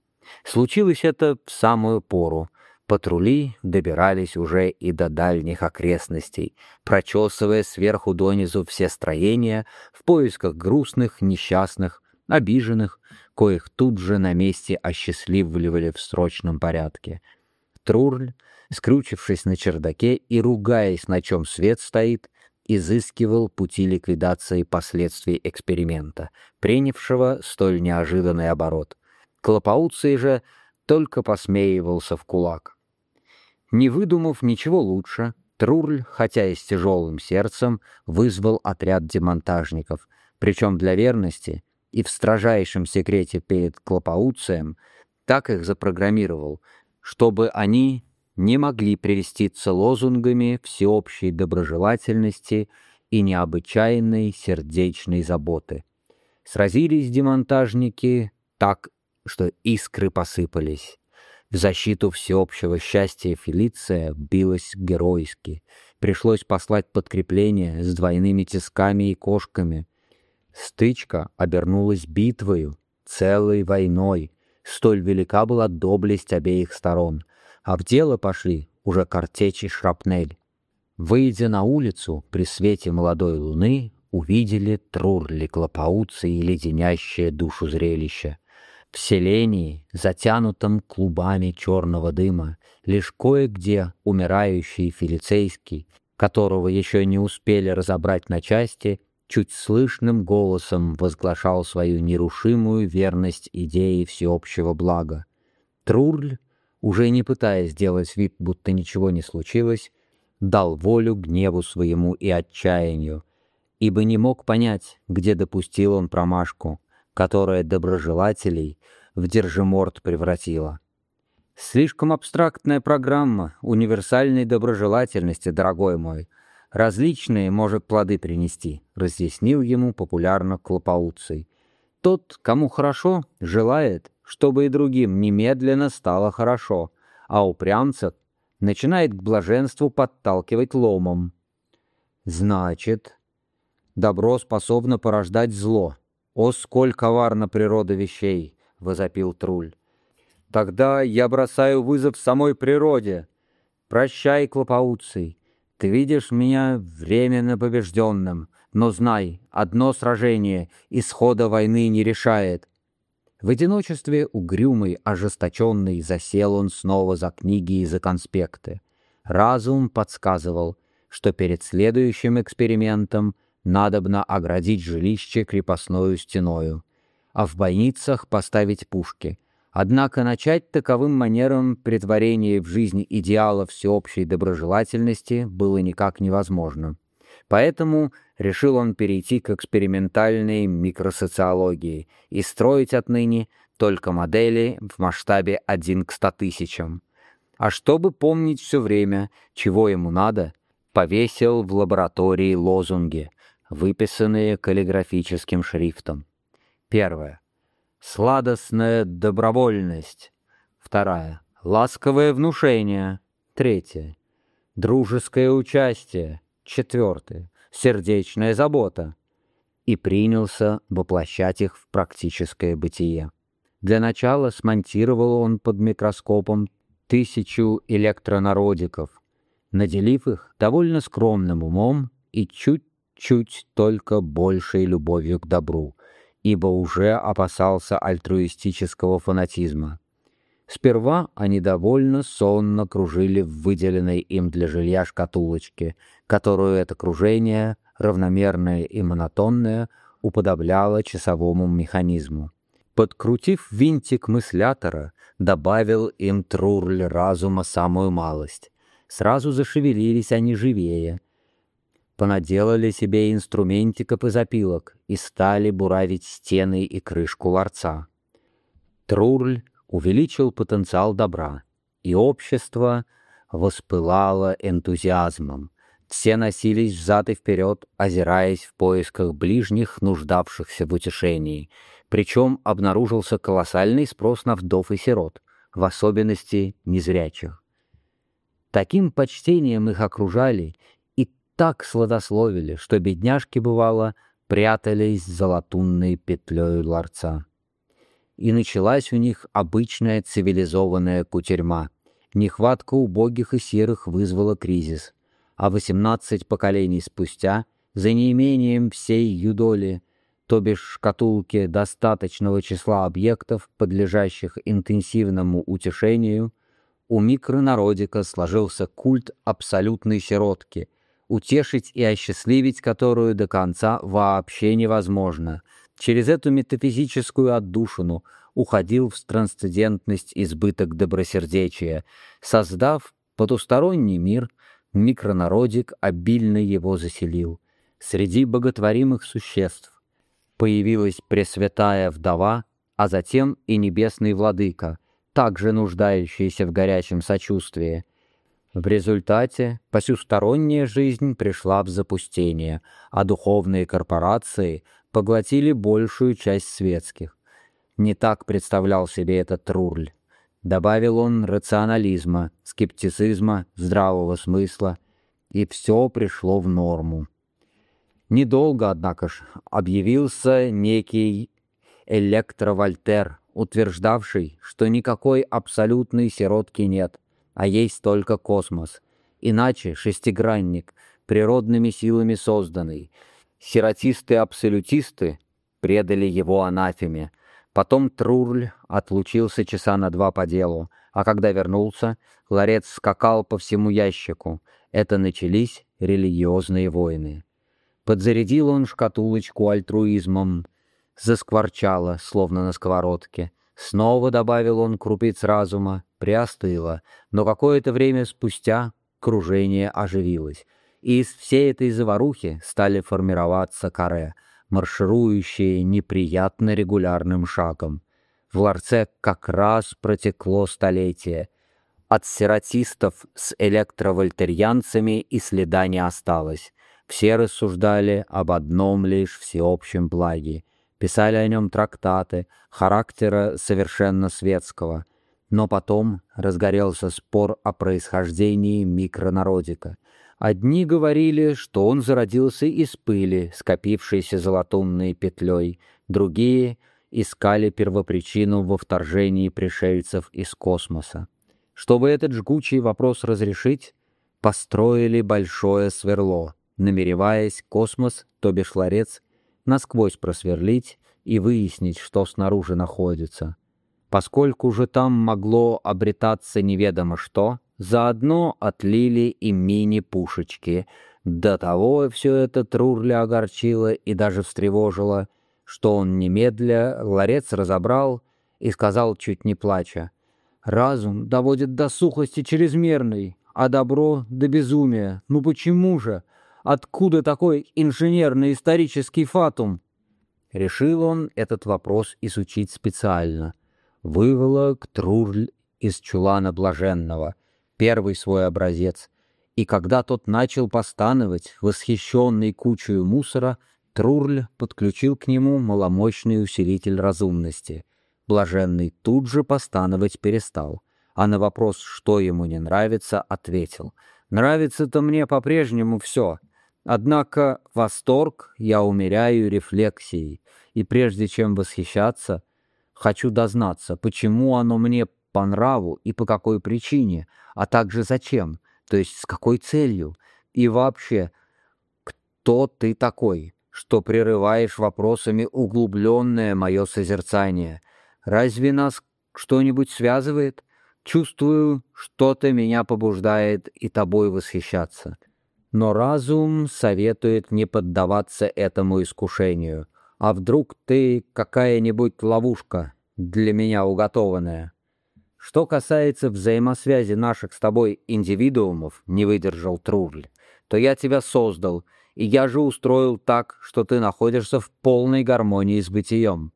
Случилось это в самую пору. Патрули добирались уже и до дальних окрестностей, прочесывая сверху донизу все строения в поисках грустных, несчастных, обиженных, коих тут же на месте осчастливливали в срочном порядке. Трурль, скрючившись на чердаке и ругаясь, на чем свет стоит, изыскивал пути ликвидации последствий эксперимента, принявшего столь неожиданный оборот. Клопауций же только посмеивался в кулак. Не выдумав ничего лучше, Трурль, хотя и с тяжелым сердцем, вызвал отряд демонтажников, причем для верности и в строжайшем секрете перед Клопауцием так их запрограммировал, чтобы они не могли прелеститься лозунгами всеобщей доброжелательности и необычайной сердечной заботы. Сразились демонтажники так, что искры посыпались. В защиту всеобщего счастья Фелиция билась геройски. Пришлось послать подкрепление с двойными тисками и кошками. Стычка обернулась битвою, целой войной. Столь велика была доблесть обеих сторон — а в дело пошли уже картечи шрапнель. Выйдя на улицу при свете молодой луны, увидели трурли клопауцы и леденящее душу зрелище. В селении, затянутом клубами черного дыма, лишь кое-где умирающий филицейский, которого еще не успели разобрать на части, чуть слышным голосом возглашал свою нерушимую верность идее всеобщего блага. Трурль уже не пытаясь сделать вид, будто ничего не случилось, дал волю гневу своему и отчаянию, ибо не мог понять, где допустил он промашку, которая доброжелателей в держиморт превратила. Слишком абстрактная программа универсальной доброжелательности, дорогой мой. различные может плоды принести, разъяснил ему популярно Клопауций. Тот, кому хорошо, желает, чтобы и другим немедленно стало хорошо, а упрямцев начинает к блаженству подталкивать ломом. Значит, добро способно порождать зло. О, сколь коварна природа вещей! — возопил Труль. Тогда я бросаю вызов самой природе. Прощай, Клопауций. Ты видишь меня временно побежденным, но знай, одно сражение исхода войны не решает. В одиночестве угрюмый, ожесточенный, засел он снова за книги и за конспекты. Разум подсказывал, что перед следующим экспериментом надобно оградить жилище крепостною стеною, а в бойницах поставить пушки. Однако начать таковым манером притворения в жизни идеала всеобщей доброжелательности было никак невозможно. Поэтому решил он перейти к экспериментальной микросоциологии и строить отныне только модели в масштабе 1 к 100 тысячам. А чтобы помнить все время, чего ему надо, повесил в лаборатории лозунги, выписанные каллиграфическим шрифтом. Первое. Сладостная добровольность. Вторая. Ласковое внушение. Третье. Дружеское участие. Четвертое сердечная забота, и принялся воплощать их в практическое бытие. Для начала смонтировал он под микроскопом тысячу электронародиков, наделив их довольно скромным умом и чуть-чуть только большей любовью к добру, ибо уже опасался альтруистического фанатизма. Сперва они довольно сонно кружили в выделенной им для жилья шкатулочке, которую это кружение, равномерное и монотонное, уподобляло часовому механизму. Подкрутив винтик мыслятора, добавил им трурль разума самую малость. Сразу зашевелились они живее. Понаделали себе инструментиков и запилок и стали буравить стены и крышку ларца. Трурль увеличил потенциал добра, и общество воспылало энтузиазмом. Все носились взад и вперед, озираясь в поисках ближних, нуждавшихся в утешении. Причем обнаружился колоссальный спрос на вдов и сирот, в особенности незрячих. Таким почтением их окружали так сладословили, что бедняжки, бывало, прятались за латунной петлей ларца и началась у них обычная цивилизованная кутерьма. Нехватка убогих и серых вызвала кризис, а 18 поколений спустя, за неимением всей юдоли, то бишь шкатулки достаточного числа объектов, подлежащих интенсивному утешению, у микронародика сложился культ абсолютной сиротки, утешить и осчастливить которую до конца вообще невозможно — Через эту метафизическую отдушину уходил в трансцендентность избыток добросердечия, создав потусторонний мир, микронародик обильно его заселил. Среди боготворимых существ появилась Пресвятая Вдова, а затем и Небесный Владыка, также нуждающийся в горячем сочувствии. В результате посюсторонняя жизнь пришла в запустение, а духовные корпорации поглотили большую часть светских. Не так представлял себе этот Трурль. Добавил он рационализма, скептицизма, здравого смысла, и все пришло в норму. Недолго, однако ж, объявился некий электровольтер, утверждавший, что никакой абсолютной сиротки нет, а есть только космос, иначе шестигранник, природными силами созданный — Сиротисты-абсолютисты предали его анафеме. Потом Трурль отлучился часа на два по делу, а когда вернулся, ларец скакал по всему ящику. Это начались религиозные войны. Подзарядил он шкатулочку альтруизмом, заскворчало, словно на сковородке. Снова добавил он крупиц разума, приостыло, но какое-то время спустя кружение оживилось — и из всей этой заварухи стали формироваться каре, марширующие неприятно регулярным шагом. В ларце как раз протекло столетие, От сиротистов с электровольтерьянцами и следа не осталось. Все рассуждали об одном лишь всеобщем благе. Писали о нем трактаты, характера совершенно светского. Но потом разгорелся спор о происхождении микронародика. Одни говорили, что он зародился из пыли, скопившейся золотунной петлей, другие искали первопричину во вторжении пришельцев из космоса. Чтобы этот жгучий вопрос разрешить, построили большое сверло, намереваясь космос, то бишь ларец, насквозь просверлить и выяснить, что снаружи находится. Поскольку же там могло обретаться неведомо что, Заодно отлили и мини-пушечки. До того все это Трурля огорчило и даже встревожило, что он немедля ларец разобрал и сказал, чуть не плача, «Разум доводит до сухости чрезмерной, а добро — до безумия. Ну почему же? Откуда такой инженерный исторический фатум?» Решил он этот вопрос изучить специально. Выволок Трурль из чулана блаженного — первый свой образец, и когда тот начал постановать, восхищенный кучей мусора, Трурль подключил к нему маломощный усилитель разумности. Блаженный тут же постановать перестал, а на вопрос, что ему не нравится, ответил. «Нравится-то мне по-прежнему все, однако восторг я умеряю рефлексией, и прежде чем восхищаться, хочу дознаться, почему оно мне по нраву и по какой причине, а также зачем, то есть с какой целью, и вообще, кто ты такой, что прерываешь вопросами углубленное мое созерцание. Разве нас что-нибудь связывает? Чувствую, что-то меня побуждает и тобой восхищаться. Но разум советует не поддаваться этому искушению. А вдруг ты какая-нибудь ловушка для меня уготованная? Что касается взаимосвязи наших с тобой индивидуумов, не выдержал Трурль, то я тебя создал, и я же устроил так, что ты находишься в полной гармонии с бытием.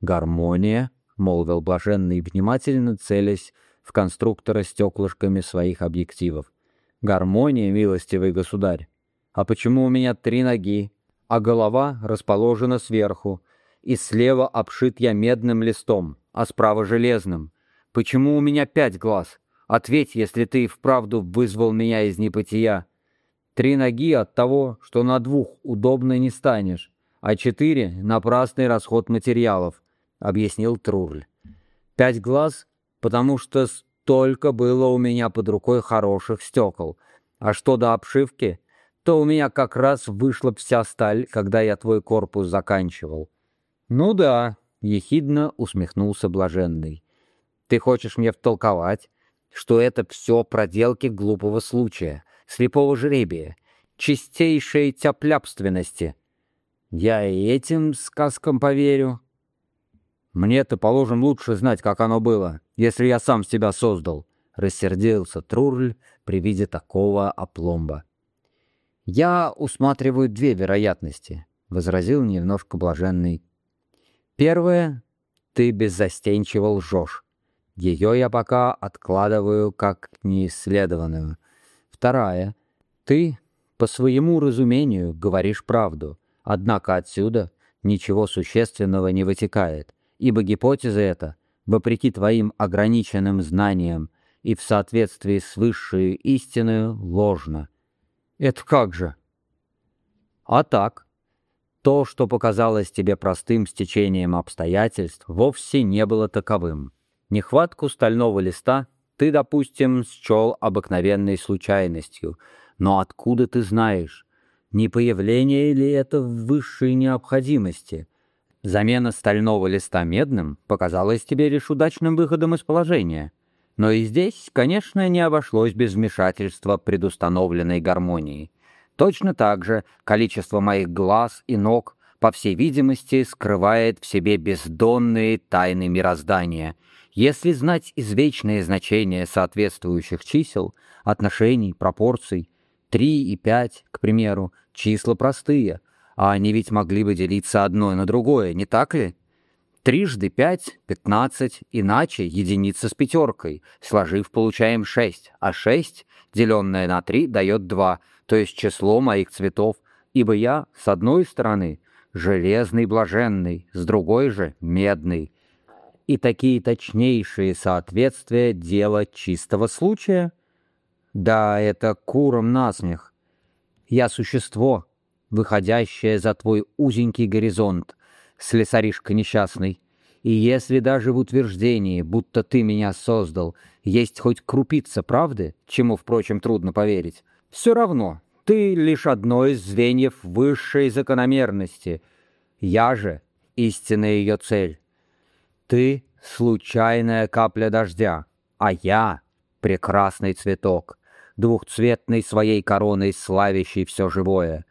Гармония, молвил блаженный, внимательно целясь в конструктора стеклышками своих объективов. Гармония, милостивый государь. А почему у меня три ноги, а голова расположена сверху, и слева обшит я медным листом, а справа железным? Почему у меня пять глаз? Ответь, если ты вправду вызвал меня из небытия. Три ноги от того, что на двух удобно не станешь, а четыре — напрасный расход материалов, — объяснил Трурль. Пять глаз, потому что столько было у меня под рукой хороших стекол. А что до обшивки, то у меня как раз вышла вся сталь, когда я твой корпус заканчивал. — Ну да, — ехидно усмехнулся Блаженный. Ты хочешь мне втолковать, что это все проделки глупого случая, слепого жребия, чистейшей тяпляпственности. Я и этим сказкам поверю. Мне-то, положим, лучше знать, как оно было, если я сам себя создал, — рассердился Трурль при виде такого опломба. «Я усматриваю две вероятности», — возразил немножко блаженный. «Первое — ты беззастенчиво лжешь. Ее я пока откладываю как неисследованную. Вторая. Ты по своему разумению говоришь правду, однако отсюда ничего существенного не вытекает, ибо гипотеза эта, вопреки твоим ограниченным знаниям и в соответствии с высшей истиной, ложна. Это как же? А так. То, что показалось тебе простым стечением обстоятельств, вовсе не было таковым. Нехватку стального листа ты, допустим, счел обыкновенной случайностью, но откуда ты знаешь? Не появление ли это высшей необходимости? Замена стального листа медным показалась тебе лишь удачным выходом из положения. Но и здесь, конечно, не обошлось без вмешательства предустановленной гармонии. Точно так же количество моих глаз и ног, по всей видимости, скрывает в себе бездонные тайны мироздания — если знать извечные значения соответствующих чисел, отношений, пропорций, 3 и 5, к примеру, числа простые, а они ведь могли бы делиться одно на другое, не так ли? Трижды пять — пятнадцать, иначе единица с пятеркой. Сложив, получаем шесть, а шесть, деленное на три, дает два, то есть число моих цветов, ибо я, с одной стороны, железный блаженный, с другой же — медный. И такие точнейшие соответствия — дело чистого случая? Да, это куром насмех. Я существо, выходящее за твой узенький горизонт, слесаришка несчастный. И если даже в утверждении, будто ты меня создал, есть хоть крупица правды, чему, впрочем, трудно поверить, все равно ты лишь одно из звеньев высшей закономерности. Я же — истинная ее цель. Ты — случайная капля дождя, а я — прекрасный цветок, двухцветный своей короной славящий все живое.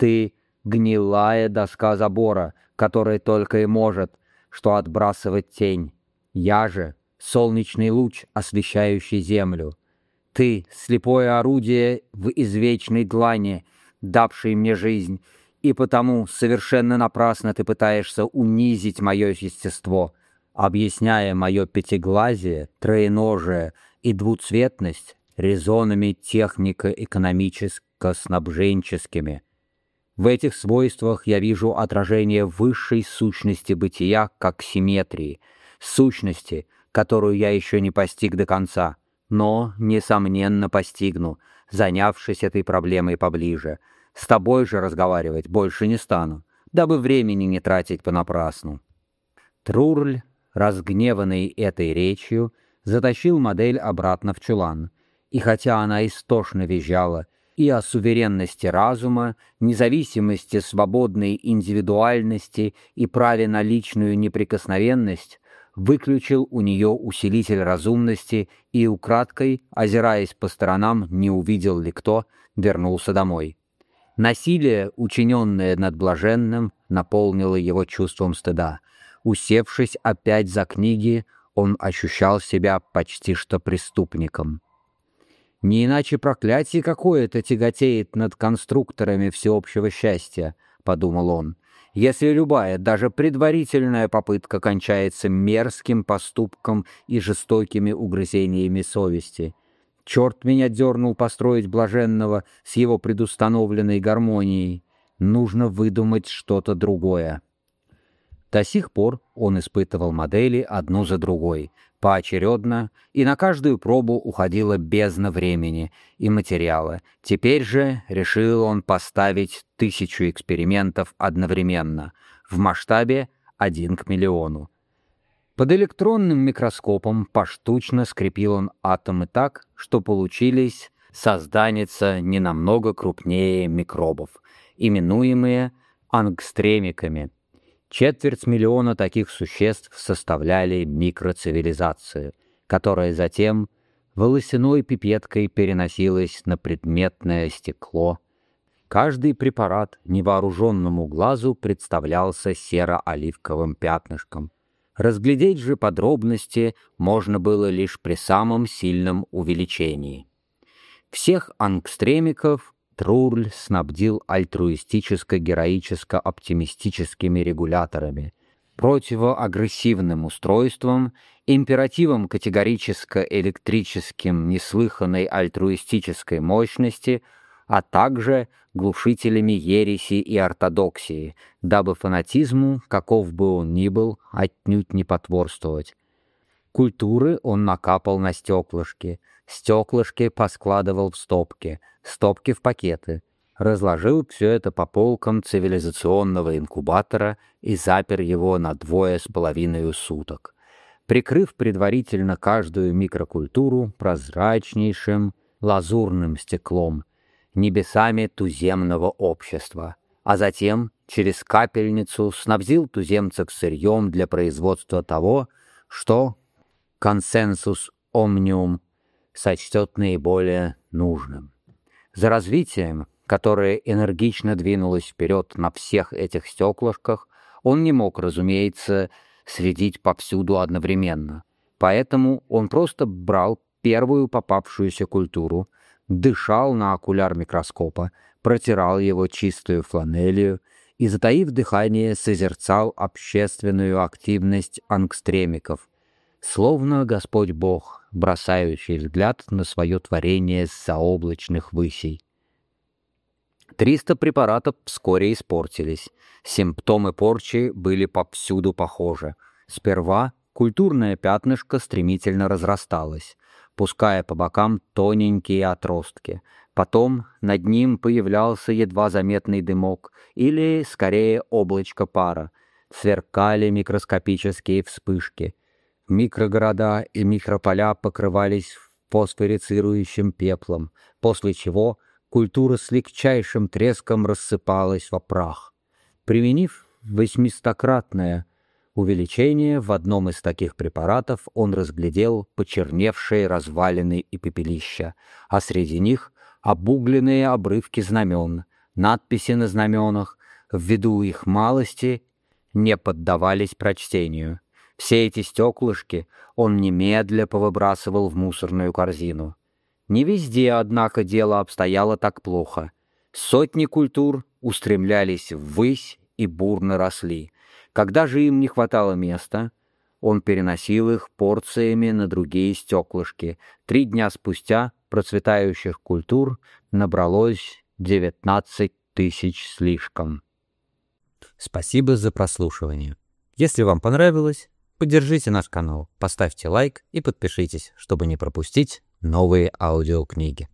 Ты — гнилая доска забора, которая только и может, что отбрасывать тень. Я же — солнечный луч, освещающий землю. Ты — слепое орудие в извечной длани, давшей мне жизнь, и потому совершенно напрасно ты пытаешься унизить мое естество, объясняя мое пятиглазие, троеножие и двуцветность резонами технико-экономическо-снабженческими. В этих свойствах я вижу отражение высшей сущности бытия как симметрии, сущности, которую я еще не постиг до конца — но, несомненно, постигну, занявшись этой проблемой поближе. С тобой же разговаривать больше не стану, дабы времени не тратить понапрасну». Трурль, разгневанный этой речью, затащил модель обратно в чулан, и хотя она истошно визжала и о суверенности разума, независимости свободной индивидуальности и праве на личную неприкосновенность, выключил у нее усилитель разумности и украдкой, озираясь по сторонам, не увидел ли кто, вернулся домой. Насилие, учиненное над блаженным, наполнило его чувством стыда. Усевшись опять за книги, он ощущал себя почти что преступником. «Не иначе проклятие какое-то тяготеет над конструкторами всеобщего счастья», — подумал он если любая, даже предварительная попытка кончается мерзким поступком и жестокими угрызениями совести. Черт меня дернул построить блаженного с его предустановленной гармонией. Нужно выдумать что-то другое. До сих пор он испытывал модели одну за другой, поочередно, и на каждую пробу уходила бездна времени и материала. Теперь же решил он поставить тысячу экспериментов одновременно, в масштабе один к миллиону. Под электронным микроскопом поштучно скрепил он атомы так, что получились созданница не намного крупнее микробов, именуемые ангстремиками — Четверть миллиона таких существ составляли микроцивилизацию, которая затем волосяной пипеткой переносилась на предметное стекло. Каждый препарат невооруженному глазу представлялся серо-оливковым пятнышком. Разглядеть же подробности можно было лишь при самом сильном увеличении. Всех ангстремиков Трурль снабдил альтруистическо-героическо-оптимистическими регуляторами, противоагрессивным устройством, императивом категорическо-электрическим неслыханной альтруистической мощности, а также глушителями ереси и ортодоксии, дабы фанатизму, каков бы он ни был, отнюдь не потворствовать. Культуры он накапал на стеклышки, стеклышки поскладывал в стопки, стопки в пакеты, разложил все это по полкам цивилизационного инкубатора и запер его на двое с половиной суток, прикрыв предварительно каждую микрокультуру прозрачнейшим лазурным стеклом, небесами туземного общества, а затем через капельницу снабдил туземцев сырьем для производства того, что консенсус омниум сочтет наиболее нужным. За развитием, которое энергично двинулось вперед на всех этих стеклышках, он не мог, разумеется, следить повсюду одновременно. Поэтому он просто брал первую попавшуюся культуру, дышал на окуляр микроскопа, протирал его чистую фланелью и, затаив дыхание, созерцал общественную активность ангстремиков, словно Господь Бог, бросающий взгляд на свое творение с заоблачных высей. Триста препаратов вскоре испортились. Симптомы порчи были повсюду похожи. Сперва культурное пятнышко стремительно разрасталось, пуская по бокам тоненькие отростки. Потом над ним появлялся едва заметный дымок или, скорее, облачко пара. Сверкали микроскопические вспышки. Микрогорода и микрополя покрывались фосфорицирующим пеплом, после чего — культура с легчайшим треском рассыпалась во прах. Применив восьмистократное увеличение в одном из таких препаратов, он разглядел почерневшие развалины и пепелища, а среди них обугленные обрывки знамен, надписи на знаменах, ввиду их малости, не поддавались прочтению. Все эти стеклышки он немедля повыбрасывал в мусорную корзину. Не везде, однако, дело обстояло так плохо. Сотни культур устремлялись ввысь и бурно росли. Когда же им не хватало места, он переносил их порциями на другие стеклышки. Три дня спустя процветающих культур набралось 19 тысяч слишком. Спасибо за прослушивание. Если вам понравилось, поддержите наш канал, поставьте лайк и подпишитесь, чтобы не пропустить новые аудиокниги.